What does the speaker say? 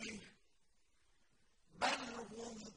بِهِ ۚ بَلْ هُمْ